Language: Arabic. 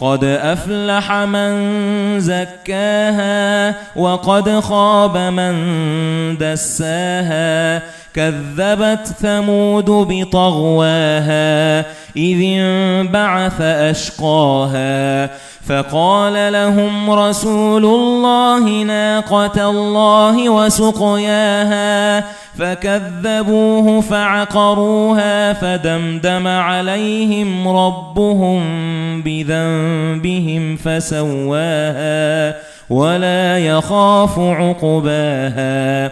قد أفلح من زكاها وقد خاب من دساها. كذبت ثمود بطغواها إذ انبعث أشقاها. فقال لهم رسول الله ناقة الله وسقياها. فكذبوه فعقروها فدمدم عليهم ربهم بذنبهم فسواها ولا يخاف عقباها